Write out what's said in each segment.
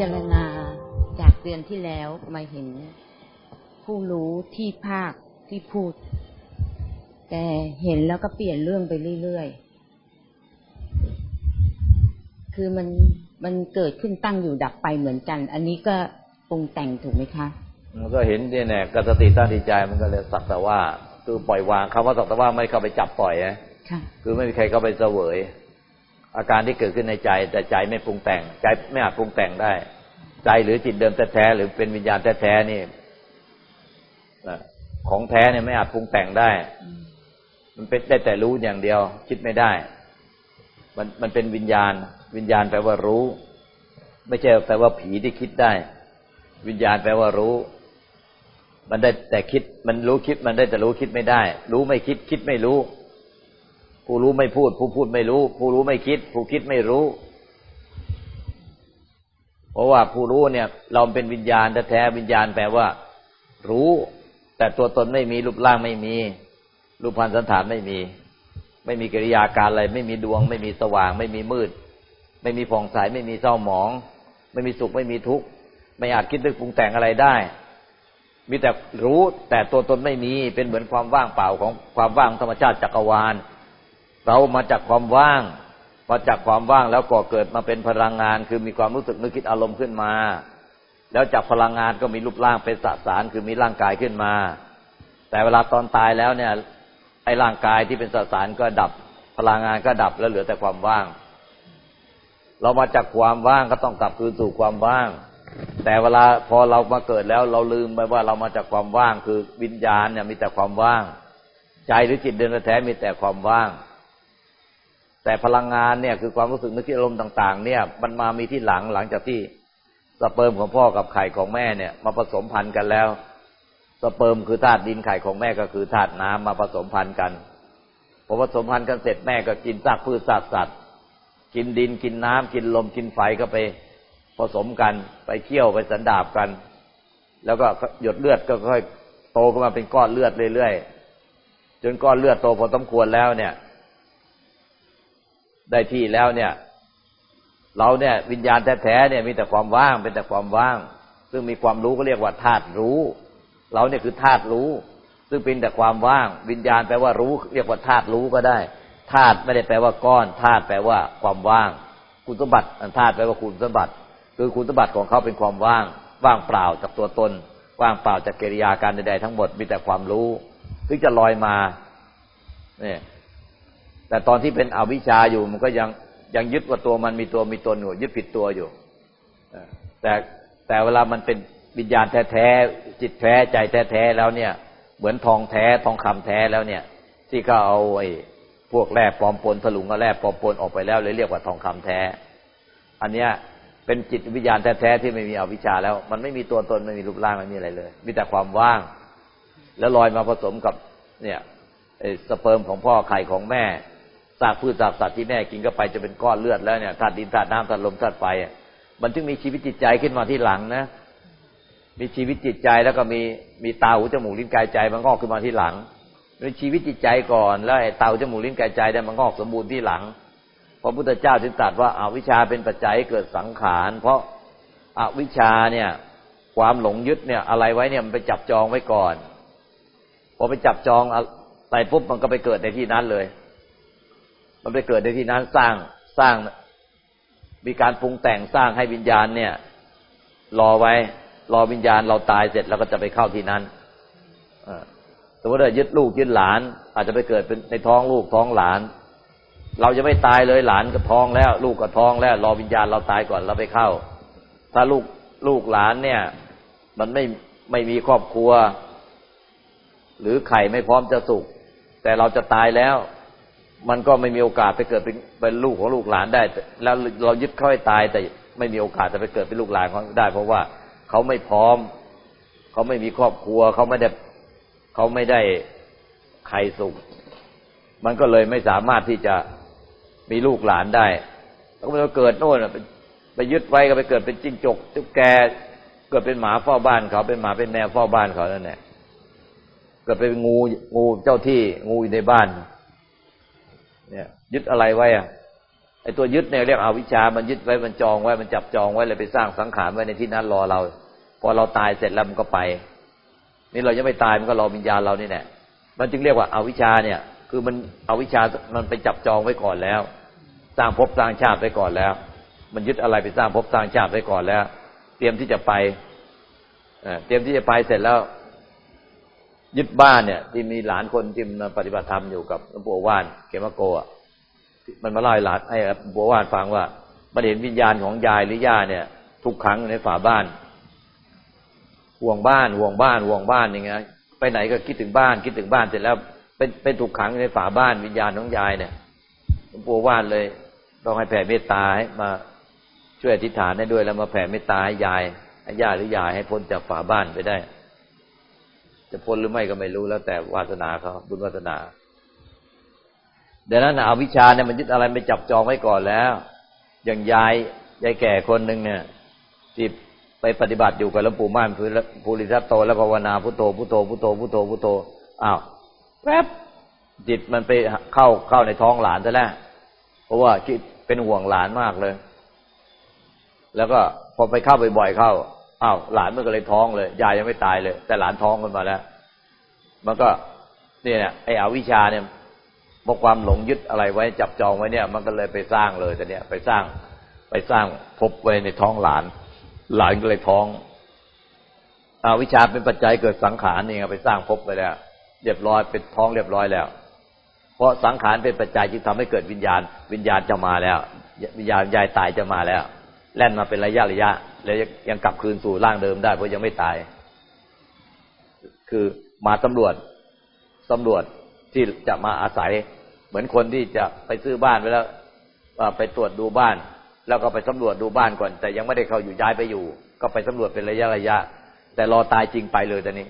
พิจารณาจากเดือนที่แล้วมาเห็น ผู้รู้ที่ภาคที่พูด แต่เห็นแล้วก็เปลี่ยนเรื่องไปเรื่อยๆ คือมันมันเกิดขึ้นตั้งอยู่ดับไปเหมือนกัน อันนี้ก็ปรุงแต่งถูกไหมคะมันก็เห็นเนี่ยแน่กสติตั้งดีใจมันก็เลยสักแต่ว่า คือปล่อยวางคำว่าสักแต่ว่าไม่เข้าไปจับปล่อยนะคือไม่มีใครเข้าไปเสวย อาการที่เกิดขึ้นในใจ แต่ใจไม่ปรุงแต่ง ใจไม่อาจปรุงแต่งได้ ใจหรือจิตเดิมแท้ๆหรือเป็นวิญญาณแท้ๆนี่ของแท้เนี่ยไม่อาจปรุงแต่งได้ มันเป็นได้แต่รู้อย่างเดียว คิดไม่ได้ มันมันเป็นวิญญาณ วิญญาณแปลว่ารู้ ไม่ใช่แปลว่าผีที่คิดได้ วิญญาณแปลว่ารู้ มันได้แต่คิด มันรู้คิด มันได้แต่รู้คิดไม่ได้ รู้ไม่คิด คิดไม่รู้ ผู้รู้ไม่พูด ผู้พูดไม่รู้ ผู้รู้ไม่คิด ผู้คิดไม่รู้ เพราะว่าผู้รู้เนี่ย เราเป็นวิญญาณแท้วิญญาณแปลว่า รู้ แต่ตัวตนไม่มีรูปร่างไม่มี รูปพันธสันฐานไม่มี ไม่มีกิริยาการอะไร ไม่มีดวง ไม่มีสว่าง ไม่มีมืด ไม่มีผ่องใสไม่มีเศร้าหมอง ไม่มีสุขไม่มีทุกข์ไม่อาจคิดนึกปรุงแต่งอะไรได้มีแต่รู้แต่ตัวตนไม่มีเป็นเหมือนความว่างเปล่าของความว่างธรรมชาติจักรวาล เรามาจากความว่างพอจากความว่างแล้วก็เกิดมาเป็นพลังงาน คือมีความรู้สึกนึกคิดอารมณ์ขึ้นมา แล้วจากพลังงานก็มีรูปร่างเป็นสสารคือมีร่างกายขึ้นมา แต่เวลาตอนตายแล้วเนี่ยไอ้ร่างกายที่เป็นสสารก็ดับ พลังงานก็ดับแล้วเหลือแต่ความว่าง เรามาจากความว่างก็ต้องกลับคืนสู่ความว่าง แต่เวลาพอเรามาเกิดแล้ว เราลืมไปว่าเรามาจากความว่าง คือวิญญาณเนี่ยมีแต่ความว่าง ใจหรือจิตเดินแท้มีแต่ความว่าง แต่พลังงานเนี่ยคือความรู้สึกนึกคิดอารมณ์ต่าง ๆ เนี่ย มันมามีที่หลังหลังจากที่สเปิร์มของพ่อกับไข่ของแม่เนี่ย มาผสมพันธุ์กันแล้ว สเปิร์มคือธาตุดินไข่ของแม่ก็คือธาตุน้ำมาผสมพันธุ์กันพอผสมพันธุ์กันเสร็จแม่ก็กินซากพืชซากสัตว์ กินดินกินน้ำกินลมกินไฟก็ไปผสมกันไปเคี่ยวไปสันดาบกัน แล้วก็หยดเลือดก็ค่อยโตขึ้นมาเป็นก้อนเลือดเรื่อยๆจนก้อนเลือดโตพอสมควรแล้วเนี่ย ได้ที่แล้วเนี่ย เราเนี่ย วิญญาณแท้ๆเนี่ยมีแต่ความว่างเป็นแต่ความว่าง ซึ่งมีความรู้ก็เรียกว่าธาตุรู้ เราเนี่ยคือธาตุรู้ ซึ่งเป็นแต่ความว่าง วิญญาณแปลว่ารู้ เรียกว่าธาตุรู้ก็ได้ธาตุไม่ได้แปลว่าก้อนธาตุแปลว่าความว่าง คุณสมบัติธาตุแปลว่าคุณสมบัติ คือคุณสมบัติของเขาเป็นความว่าง ว่างเปล่าจากตัวตน ว่างเปล่าจากกิริยาการใดๆทั้งหมดมีแต่ความรู้ถึงจะลอยมาเนี่ย แต่ตอนที่เป็นอวิชชาอยู่มันก็ยังยังยึดว่าตัวมันมีตัวมีตนอยู่ยึดผิดตัวอยู่แต่แต่เวลามันเป็นวิญญาณแท้ๆจิตแท้ใจแท้ๆแล้วเนี่ย เหมือนทองแท้ทองคำแท้แล้วเนี่ย ที่เขาเอาไอ้พวกแร่ปลอมปนถลุงก็แร่ปลอมปนออกไปแล้วเลยเรียกว่าทองคำแท้ อันเนี้ยเป็นจิตวิญญาณแท้ๆที่ไม่มีอวิชชาแล้ว มันไม่มีตัวตนไม่มีรูปร่างไม่มีอะไรเลย มีแต่ความว่าง แล้วลอยมาผสมกับเนี่ยสเปิร์มของพ่อไข่ของแม่ ซากพืชซากสัตว์ที่แม่กินก็ไปจะเป็นก้อนเลือดแล้วเนี่ยธาตุดินธาตุน้ำธาตุลมธาตุไฟมันจึงมีชีวิตจิตใจขึ้นมาที่หลังนะ มีชีวิตจิตใจแล้วก็มีมีตาหูจมูกลิ้นกายใจมันงอกขึ้นมาที่หลังมีชีวิตจิตใจก่อนแล้วไอ้ตาหูจมูกลิ้นกายใจเนี่ยมันงอกสมบูรณ์ที่หลังพระพุทธเจ้าจึงตรัสว่าอาวิชชาเป็นปัจจัยเกิดสังขาร เพราะอาวิชชาเนี่ย ความหลงยึดเนี่ย อะไรไว้เนี่ยมันไปจับจองไว้ก่อนพอไปจับจองอะไรปุ๊บมันก็ไปเกิดในที่นั้นเลย มันไปเกิดในที่นั้นสร้างสร้างมีการปรุงแต่งสร้างให้วิญญาณเนี่ย รอไว้ รอวิญญาณเราตายเสร็จแล้วก็จะไปเข้าที่นั้นสมมติว่ายึดลูกยึดหลาน อาจจะไปเกิดเป็นในท้องลูกท้องหลาน เราจะไม่ตายเลยหลานก็ท้องแล้ว ลูกก็ท้องแล้ว รอวิญญาณเราตายก่อนเราไปเข้า ถ้าลูกลูกหลานเนี่ย มันไม่ไม่มีครอบครัว หรือไข่ไม่พร้อมจะสุกแต่เราจะตายแล้ว มันก็ไม่มีโอกาสไปเกิดเป็นเป็นลูกของลูกหลานได้ แล้วเรายึดเขาให้ตาย แต่ไม่มีโอกาสจะไปเกิดเป็นลูกหลานเขาได้ เพราะว่าเขาไม่พร้อม เขาไม่มีครอบครัว เขาไม่ได้เขาไม่ได้ไข่สุกมันก็เลยไม่สามารถที่จะมีลูกหลานได้ แล้วก็เกิดโน่นไปยึดไว้ก็ไปเกิดเป็นจิ้งจกตุ๊กแกเกิดเป็นหมาเฝ้าบ้านเขาเป็นหมาเป็นแมวเฝ้าบ้านเขานั่นแหละเกิดเป็นงูงูเจ้าที่งูอยู่ในบ้าน เนี่ย ยึดอะไรไว้อะไอ้ตัวยึดเนี่ยเรียกอวิชา มันยึดไว้มันจองไว้มันจับจองไว้เลยไปสร้างสังขารไว้ในที่นั้นรอเรา พอเราตายเสร็จแล้วมันก็ไป นี่เรายังไม่ตายมันก็รอวิญญาณเรานี่แหละมันจึงเรียกว่าอาวิชชาเนี่ย คือมันอวิชชามันไปจับจองไว้ก่อนแล้ว สร้างภพสร้างชาติไว้ก่อนแล้ว มันยึดอะไรไปสร้างภพสร้างชาติไว้ก่อนแล้ว เตรียมที่จะไปเตรียมที่จะไปเสร็จแล้ว ยึดบ้านเนี่ย ที่มีหลานคนที่มาปฏิบัติธรรมอยู่กับหลวงปู่ว่านเกมโกะมันมาเล่าให้หลานให้บัวงปู่วานฟังว่ามันเห็นวิญญาณของยายหรือย่าเนี่ย ทุกครั้งในฝาบ้าน ห่วงบ้านห่วงบ้านห่วงบ้านอย่างเงี้ยไปไหนก็คิดถึงบ้าน คิดถึงบ้านเสร็จแล้วเป็นเป็นถูกขังในฝาบ้านวิญญาณของยายเนี่ยหลวงปู่ว่านเลยต้องให้แผ่เมตตาให้มาช่วยอธิษฐานได้ด้วยแล้วมาแผ่เมตตาให้ยายให้ย่าหรือยายให้พ้นจากฝาบ้านไปได้ จะพ้นหรือไม่ก็ไม่รู้แล้วแต่วาสนาเขาบุญวาสนาเดังนั้นเอาวิชาเนี่ยมันยึดอะไรไปจับจองไว้ก่อนแล้ว อย่างยายยายแก่คนหนึ่งเนี่ยที่ไปปฏิบัติอยู่กับหลวงปู่ม่านภูริทัตโต แล้วภาวนาพุทโธพุทโธพุทโธพุทโธพุทโธอ้าวแป๊บจิตมันไปเข้าเข้าในท้องหลานซะแล้วเพราะว่าคิดเป็นห่วงหลานมากเลย แล้วก็พอไปเข้าบ่อยๆเข้า อ้าวหลานมันก็เลยท้องเลย ยายยังไม่ตายเลย แต่หลานท้องขึ้นมาแล้ว มันก็เนี่ยไอ้อวิชาเนี่ยเพราะความหลงยึดอะไรไว้จับจองไว้เนี่ย มันก็เลยไปสร้างเลยแต่เนี้ยไปสร้างไปสร้างพบไว้ในท้องหลาน หลานก็เลยท้องอวิชาเป็นปัจจัยเกิดสังขารนี่ไงไปสร้างพบไปแล้ว เรียบร้อยเป็นท้องเรียบร้อยแล้ว เพราะสังขารเป็นปัจจัยที่ทำให้เกิดวิญญาณ วิญญาณจะมาแล้ว วิญญาณยายตายจะมาแล้ว แล่นมาเป็นระยะระยะ แล้วยังกลับคืนสู่ร่างเดิมได้ เพราะยังไม่ตาย คือมาตำรวจตำรวจที่จะมาอาศัย เหมือนคนที่จะไปซื้อบ้านไปแล้วไปตรวจดูบ้าน แล้วก็ไปสำรวจดูบ้านก่อน แต่ยังไม่ได้เข้าอยู่ย้ายไปอยู่ ก็ไปสำรวจเป็นระยะระยะ แต่รอตายจริงไปเลยตอนนี้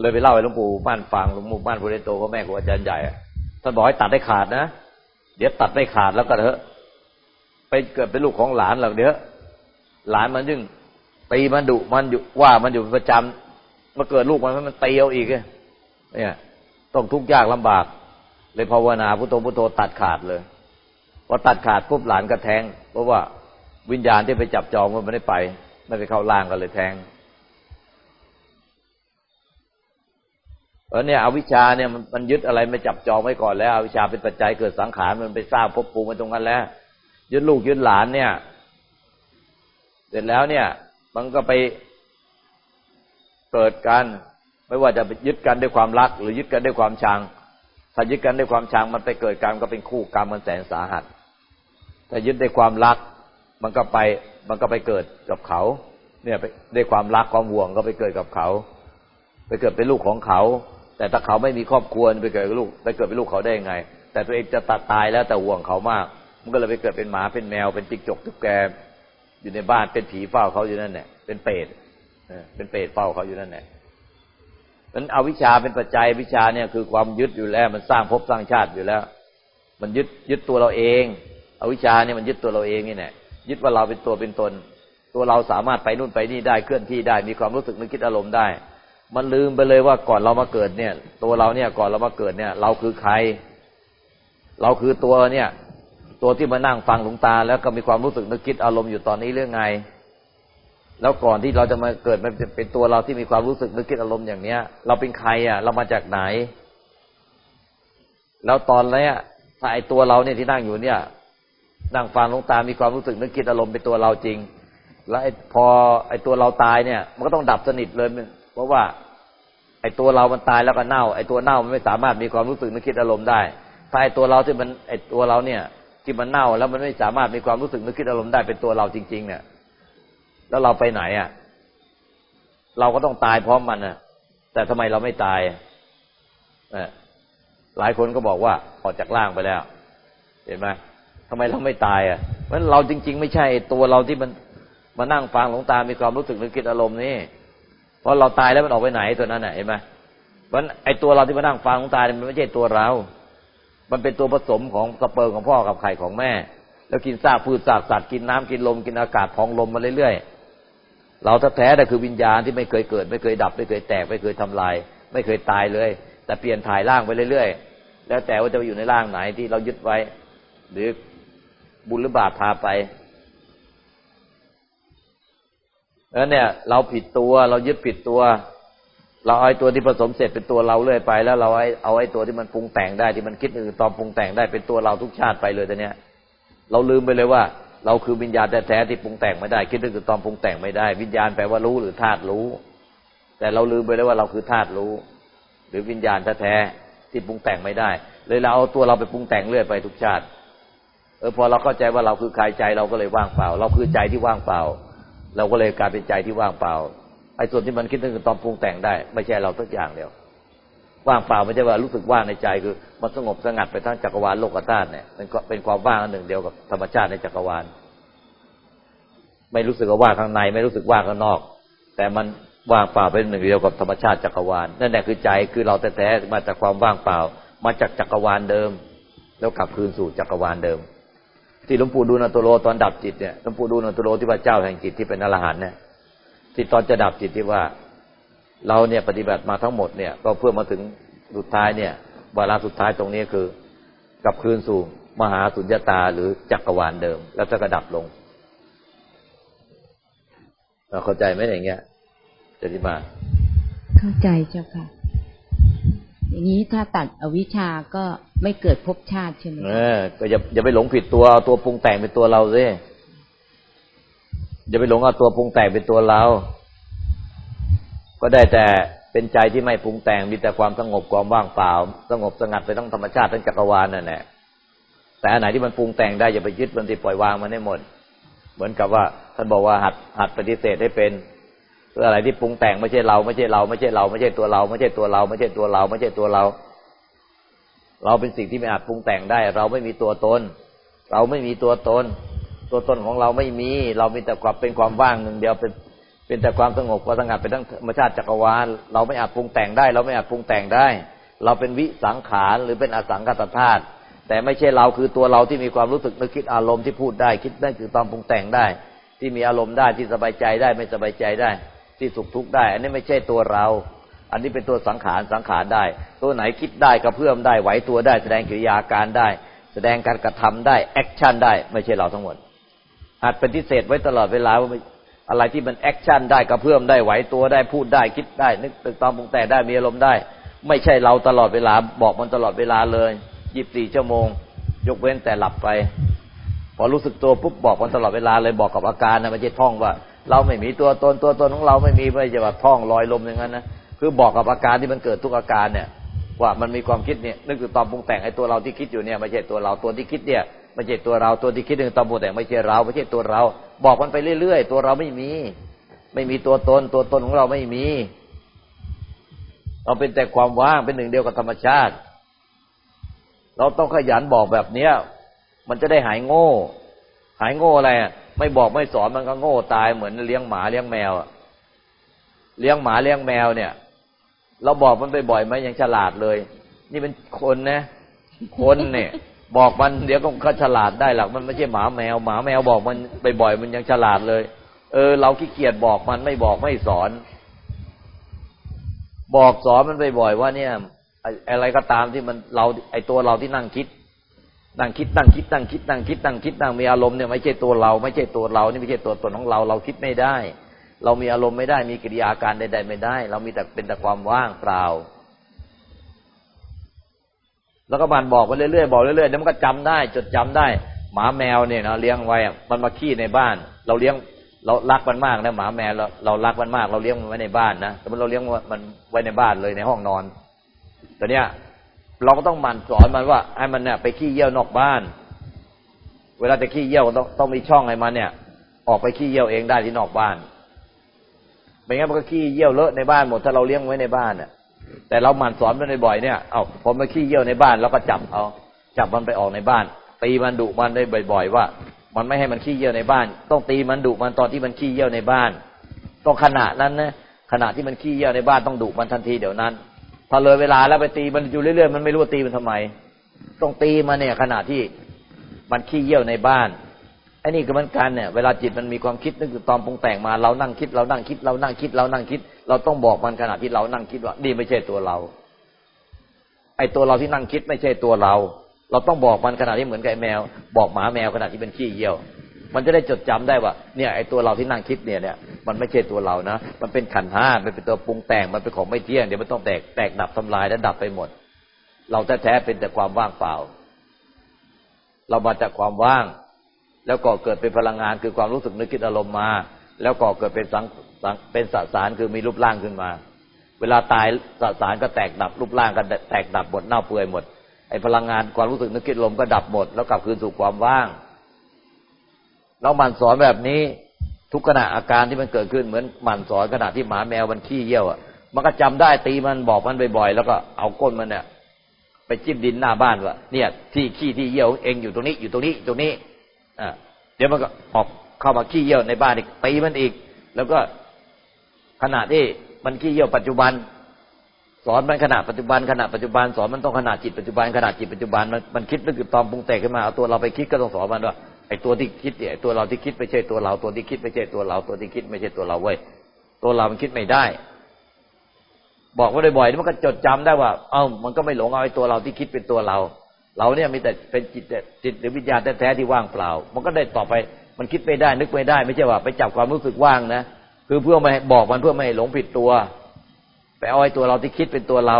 เลยไปเล่าให้หลวงปู่บ้านฟังหลวงปู่บ้านพุทธโตพ่อแม่ครูอาจารย์ใหญ่ท่านบอกให้ตัดได้ขาดนะเดี๋ยวตัดไม่ขาดแล้วก็เถอะ ไปเกิดเป็นลูกของหลานหรอกเดี๋ยวหลานมันยึงตีมันดุมันอยู่ว่ามันอยู่ประจำมาเกิดลูกมันมันตีเอาอีกเนี่ยต้องทุกข์ยากลำบาก เลยภาวนาพุทโธพุทโธตัดขาดเลยพอตัดขาดปุ๊บหลานก็แทง เพราะว่าวิญญาณที่ไปจับจองมันไม่ได้ไป ไม่ไปเข้าล่างก็เลยแทงเออเนี่ยอวิชชาเนี่ยมันยึดอะไรไม่จับจองไว้ก่อนแล้วอวิชชาเป็นปัจจัยเกิดสังขารมันไปสร้างภพภูมิมันตรงนั้นแล้ว ยึดลูกยึดหลานเนี่ย เสร็จแล้วเนี่ย มันก็ไปเกิดการไม่ว่าจะยึดกันด้วยความรัก หรือยึดกันด้วยความชังถ้ายึดกันด้วยความชังมันไปเกิดการก็เป็นคู่กรรมมันแสนสาหัสถ้ายึดด้วยความรัก มันก็ไป มันก็ไปเกิดกับเขา เนี่ยไปด้วยความรักความห่วงก็ไปเกิดกับเขา ไปเกิดเป็นลูกของเขา แต่ถ้าเขาไม่มีครอบครัวไปเกิดเป็นลูกไปเกิดเป็นลูกเขาได้ยังไง แต่ตัวเองจะตัดตายแล้วแต่ห่วงเขามาก มันก็เลยไปเกิดเป็นหมาเป็นแมวเป็นจิกจกตุ๊กแกอยู่ในบ้านเป็นผีเฝ้าเขาอยู่นั่นแหละเป็นเปรตเป็นเปรตเฝ้าเขาอยู่นั่นแหละมันเอาวิชาเป็นปัจจัยวิชาเนี่ยคือความยึดอยู่แล้ว มันสร้างภพสร้างชาติอยู่แล้ว มันยึดยึดตัวเราเองเอาวิชาเนี่ยมันยึดตัวเราเองนี่แหละยึดว่าเราเป็นตัวเป็นตน ตัวเราสามารถไปนู่นไปนี่ได้เคลื่อนที่ได้ มีความรู้สึกนึกคิดอารมณ์ได้ มันลืมไปเลยว่าก่อนเรามาเกิดเนี่ย ตัวเราเนี่ยก่อนเรามาเกิดเนี่ย เราคือใคร เราคือตัวเนี่ย ตัวที่มานั่งฟังหลวงตา แล้วก็มีความรู้สึกนึกคิดอารมณ์อยู่ตอนนี้เรื่องไง แล้วก่อนที่เราจะมาเกิดมันเป็นตัวเราที่มีความรู้สึกนึกคิดอารมณ์อย่างเนี้ย เราเป็นใครอะ เรามาจากไหน แล้วตอนนี้ถ้าไอตัวเราเนี่ยที่นั่งอยู่เนี่ยนั่งฟังหลวงตา มีความรู้สึกนึกคิดอารมณ์เป็นตัวเราจริง แล้วไอพอไอตัวเราตายเนี่ย มันก็ต้องดับสนิทเลยเพราะว่า ไอตัวเรามันตายแล้วก็เน่า ไอตัวเน่ามันไม่สามารถมีความรู้สึกนึกคิดอารมณ์ได้ถ้าไอตัวเราที่มันไอตัวเราเนี่ย ที่มันเน่าแล้วมันไม่สามารถมีความรู้สึกนึกคิดอารมณ์ได้เป็นตัวเราจริง ๆ เนี่ย แล้วเราไปไหนอะ เราก็ต้องตายพร้อมมันอะ แต่ทำไมเราไม่ตายหลายคนก็บอกว่าออกจากร่างไปแล้ว เห็นไหมทำไมเราไม่ตายอะเพราะเราจริง ๆ ไม่ใช่ตัวเราที่มันมานั่งฟังหลวงตา มีความรู้สึกนึกคิดอารมณ์นี่เพราะเราตายแล้วมันออกไปไหนตัวนั้นเห็นไหมเพราะไอ้ตัวเราที่มานั่งฟังหลวงตาเนี่ยมันไม่ใช่ตัวเรา มันเป็นตัวผสมของสเปิร์มของพ่อกับไข่ของแม่ แล้วกินซากพืชซากสัตว์กินน้ำกินลมกินอากาศพองลมมาเรื่อยๆ เราแท้ๆแต่คือวิญญาณที่ไม่เคยเกิด ไม่เคยดับ ไม่เคยแตก ไม่เคยทำลาย ไม่เคยตายเลย แต่เปลี่ยนถ่ายร่างไปเรื่อยๆ แล้วแต่ว่าจะไปอยู่ในร่างไหนที่เรายึดไว้ หรือบุญหรือบาปพาไปแล้วเนี่ย เราผิดตัวเรายึดผิดตัว เราเอาไอ้ตัวที่ผสมเสร็จเป็นตัวเราเรื่อยไป แล้วเราเอาไอ้ตัวที่มันปรุงแต่งได้ที่มันคิดอื่นตอนปรุงแต่งได้เป็นตัวเราทุกชาติไปเลยแต่เนี้ย เราลืมไปเลยว่า เราคือวิญญาณแท้ๆที่ปรุงแต่งไม่ได้ คิดถึงตอนปรุงแต่งไม่ได้ วิญญาณแปลว่ารู้หรือธาตุรู้ แต่เราลืมไปเลยว่าเราคือธาตุรู้ หรือวิญญาณแท้ๆที่ปรุงแต่งไม่ได้ เลยเราเอาตัวเราไปปรุงแต่งเรื่อยไปทุกชาติเออพอเราเข้าใจว่าเราคือใครใจเราก็เลยว่างเปล่า เราคือใจที่ว่างเปล่า เราก็เลยกลายเป็นใจที่ว่างเปล่า ไอ้ส่วนที่มันคิดถึงตอนปรุงแต่งได้ ไม่ใช่เราสักอย่างเดียวว่างเปล่าไม่ใช่ว่ารู้สึกว่างในใจคือ มันสงบสงัดไปทั้งจักรวาลโลกธาตุเนี่ยมันก็เป็นความว่างอันหนึ่งเดียวกับธรรมชาติในจักรวาล ไม่รู้สึกว่างข้างใน ไม่รู้สึกว่างข้างนอก แต่มันว่างเปล่าเป็นหนึ่งเดียวกับธรรมชาติจักรวาลนั่นแหละคือใจคือเราแท้ๆมาจากความว่างเปล่า มาจากจักรวาลเดิม แล้วกลับคืนสู่จักรวาลเดิม ที่หลวงปู่ดูลตุโลตอนดับจิตเนี่ยหลวงปู่ดูลตุโลที่ว่าเจ้าแห่งจิตที่เป็นอรหันต์เนี่ย ที่ตอนจะดับจิตที่ว่า เราเนี่ยปฏิบัติมาทั้งหมดเนี่ย ก็เพื่อมาถึงสุดท้ายเนี่ยวาระสุดท้ายตรงนี้คือกลับคืนสู่มหาสุญญตาหรือจักรวาลเดิม แล้วจะกระดับลงเราเข้าใจไหมอย่างเงี้ยจะที่มาเข้าใจเจ้าค่ะอย่างนี้ถ้าตัดอวิชาก็ไม่เกิดภพชาติใช่ไหมเออก็อย่าอย่าไปหลงผิดตัวเอาตัวปรุงแต่งเป็นตัวเราสิ อย่าไปหลงเอาตัวปรุงแต่งเป็นตัวเรา ก็ได้แต่เป็นใจที่ไม่ปรุงแต่งมีแต่ความสงบความว่างเปล่า สงบสงัดไปทั้งธรรมชาติทั้งจักรวาลนั่นแหละแต่อันไหนที่มันปรุงแต่งได้อย่าไปยึดมันที่ปล่อยวางมันให้หมด เหมือนกับว่าท่านบอกว่าหัดหัดปฏิเสธให้เป็นเพื่ออะไรที่ปรุงแต่งไม่ใช่เราไม่ใช่เราไม่ใช่เราไม่ใช่ตัวเรา ไม่ใช่ตัวเรา ไม่ใช่ตัวเรา ไม่ใช่ตัวเรา เราเป็นสิ่งที่ไม่อาจปรุงแต่งได้ เราไม่มีตัวตน เราไม่มีตัวตน ตัวตนของเราไม่มี เรามีแต่ความเป็นความว่างหนึ่งเดียวเป็นเป็นแต่ความสงบความสงัดเป็นทั้งธรรมชาติจักรวาลเราไม่อาจปรุงแต่งได้ เราไม่อาจปรุงแต่งได้ เราเป็นวิสังขารหรือเป็นอสังขตธาตุแต่ไม่ใช่เราคือตัวเราที่มีความรู้สึกนึกคิดอารมณ์ที่พูดได้ คิดได้คือตอนปรุงแต่งได้ ที่มีอารมณ์ได้ที่สบายใจได้ไม่สบายใจได้ ที่สุขทุกข์ได้ อันนี้ไม่ใช่ตัวเรา อันนี้เป็นตัวสังขารสังขารได้ ตัวไหนคิดได้กระเพื่อมได้ไหวตัวได้ แสดงกิริยาการได้ แสดงการกระทำได้ action ได้ ไม่ใช่เราทั้งหมด อาจปฏิเสธไว้ตลอดเวลาว่าอะไรที่มัน action ได้กระเพื่อมได้ไหวตัวได้พูดได้คิดได้ นึกตรึกตามปรุงแต่งได้มีอารมณ์ได้ ไม่ใช่เราตลอดเวลาบอกมันตลอดเวลาเลยยี่สิบสี่ชั่วโมง ยกเว้นแต่หลับไป พอรู้สึกตัวปุ๊บบอกมันตลอดเวลาเลยบอกกับอาการนะไม่ใช่ท่องว่า เราไม่มีตัวตนตัวตนของเราไม่มีไม่ใช่ว่าท่องลอยลมอย่างนั้นนะคือบอกกับอาการที่มันเกิดทุกอาการเนี่ยว่ามันมีความคิดเนี่ยนึกถึงตอนปรุงแต่งไอ้ตัวเราที่คิดอยู่เนี่ยไม่ใช่ตัวเราตัวที่คิดเนี่ย ไม่ใช่ตัวเราตัวที่คิดหนึ่งตอนปรุงแต่ไม่ใช่เราไม่ใช่ตัวเรา บอกมันไปเรื่อยๆตัวเราไม่มี ไม่มีตัวตนตัวตนของเราไม่มี เราเป็นแต่ความว่างเป็นหนึ่งเดียวกับธรรมชาติ เราต้องขยันบอกแบบเนี้ย มันจะได้หายโง่ หายโง่อะไรอะไม่บอกไม่สอนมันก็โง่ตายเหมือนเลี้ยงหมาเลี้ยงแมวเลี้ยงหมาเลี้ยงแมวเนี่ย เราบอกมันไปบ่อยไหมยังฉลาดเลย นี่เป็นคนนะ คนเนี่ย บอกมันเดี๋ยวก็ฉลาดได้หรอกมันไม่ใช่หมาแมวหมาแมวบอกมันบ่อยมันยังฉลาดเลย เออ เราขี้เกียจบอกมันไม่บอกไม่สอน บอกสอนมันบ่อยว่าเนี่ยอะไรก็ตามที่มันเราไอตัวเราที่นั่งคิด นั่งคิดนั่งคิดนั่งคิดนั่งคิดนั่งคิดนั่งมีอารมณ์เนี่ยไม่ใช่ตัวเรา ไม่ใช่ตัวเรานี่ไม่ใช่ตัวตนของเรา เราคิดไม่ได้ เรามีอารมณ์ไม่ได้มีกิริยาการใดๆไม่ได้ เรามีแต่เป็นแต่ความว่างเปล่า แล้วก็มันบอกไปเรื่อยๆบอกเรื่อยๆแล้วมันก็จำได้ จดจำได้ หมาแมวเนี่ยนะเลี้ยงไว้มันมาขี้ในบ้าน เราเลี้ยงเรารักมันมากนะหมาแมวเราเรารักมันมาก เราเลี้ยงมันไว้ในบ้านนะแต่เราเลี้ยงมันไว้ในบ้านเลยในห้องนอนแต่เนี้ยเราก็ต้องหมั่นสอนมันว่าให้มันเนี่ยไปขี้เยี่ยวนอกบ้าน เวลาจะขี้เยี่ยวต้องต้องมีช่องให้มันเนี่ย ออกไปขี้เยี่ยวเองได้ที่นอกบ้านไม่งั้นมันก็ขี้เยี่ยวเลอะในบ้านหมดถ้าเราเลี้ยงไว้ในบ้านเนี่ย แต่เราหมั่นสอนมันบ่อยๆเนี่ย เอาพอมาขี้เยี่ยวในบ้านเราก็จับเอา จับมันไปออกในบ้าน ตีมันดุมันได้บ่อยๆว่า มันไม่ให้มันขี้เยี่ยวในบ้าน ต้องตีมันดุมันตอนที่มันขี้เยี่ยวในบ้าน ต้องขณะนั้นนะขณะที่มันขี้เยี่ยวในบ้านต้องดุมันทันทีเดี๋ยวนั้น พอเลยเวลาแล้วไปตีมันอยู่เรื่อยๆมันไม่รู้ว่าตีมันทำไม ต้องตีมันเนี่ย ขณะที่มันขี้เยี่ยวในบ้านไอ้นี่ก็เหมือนกันเนี่ยเวลาจิตมันมีความคิดนึกถึงตอนปรุงแต่งมาเรานั่งคิดเรานั่งคิดเรานั่งคิดเรานั่งคิด เราต้องบอกมันขณะที่เรานั่งคิดว่า นี่ไม่ใช่ตัวเรา ไอ้ตัวเราที่นั่งคิดไม่ใช่ตัวเรา เราต้องบอกมันขณะที่เหมือนกับไอ้แมว บอกหมาแมวขณะที่เป็นขี้เยี่ยว มันจะได้จดจำได้ว่า เนี่ยไอ้ตัวเราที่นั่งคิดเนี่ยเนี่ยมันไม่ใช่ตัวเรานะ มันเป็นขันห้ามันเป็นตัวปรุงแต่งมันเป็นของไม่เที่ยงเดี๋ยวมันต้องแตกแตกดับทำลายและดับไปหมด เราแท้ๆเป็นแต่ความว่างเปล่า เรามาจากความว่าง แล้วก็เกิดเป็นพลังงานคือความรู้สึกนึกคิดอารมณ์มา แล้วก็เกิดเป็นสังสังเป็นสสารคือมีรูปร่างขึ้นมา เวลาตายสสารก็แตกดับรูปร่างก็แตกดับหมดเน่าเปื่อยหมดไอ้พลังงานความรู้สึกนึกคิดลมก็ดับหมด แล้วกลับคืนสู่ความว่างเราหมั่นสอนแบบนี้ทุกขณะอาการที่มันเกิดขึ้นเหมือนหมั่นสอนขณะที่หมาแมวมันขี้เยี่ยวอะมันก็จำได้ตีมันบอกมันบ่อยๆแล้วก็เอาก้นมันเนี่ยไปจิ้มดินหน้าบ้านว่าเนี่ย ที่ขี้ที่เยี่ยวเองอยู่ตรงนี้อยู่ตรงนี้ตรงนี้อ่าเดี๋ยวมันก็ออก เข้ามาขี้เยี่ยวในบ้านอีกตีมันอีก แล้วก็ขณะที่มันขี้เยี่ยวปัจจุบัน สอนมันขณะปัจจุบันขณะปัจจุบันสอนมันต้องขณะจิตปัจจุบันขณะจิตปัจจุบันมันมันคิดนึกตอมปรุงแต่งขึ้นมาเอาตัวเราไปคิดก็ต้องสอนมันว่าไอ้ตัวที่คิดเนี่ยไอตัวเราที่คิดไม่ใช่ตัวเราตัวที่คิดไม่ใช่ตัวเราตัวที่คิดไม่ใช่ตัวเราเว้ยตัวเรามันคิดไม่ได้ บอกว่าบ่อยๆมันก็จดจำได้ว่า เอ้ามันก็ไม่หลงเอาไอ้ตัวเราที่คิดเป็นตัวเรา เราเนี่ยมีแต่เป็นจิตจิตหรือวิญญาณแท้ๆที่ว่างเปล่า มันก็ได้ต่อไป มันคิดไม่ได้นึกไม่ได้ ไม่ใช่ว่าไปจับความรู้สึกว่างนะคือเพื่อไม่บอกมันเพื่อไม่ให้หลงผิดตัว ไปเอาไอ้ตัวเราที่คิดเป็นตัวเรา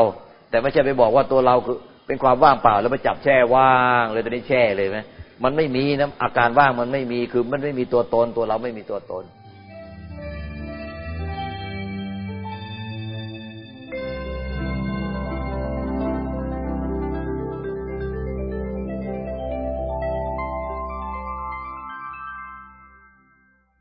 แต่ไม่ใช่ไปบอกว่าตัวเราคือเป็นความว่างเปล่า แล้วไปจับแช่ว่างเลยตอนนี้แช่เลยไหมมันไม่มีนะอาการว่างมันไม่มีคือมันไม่มีตัวตนตัวเราไม่มีตัวตน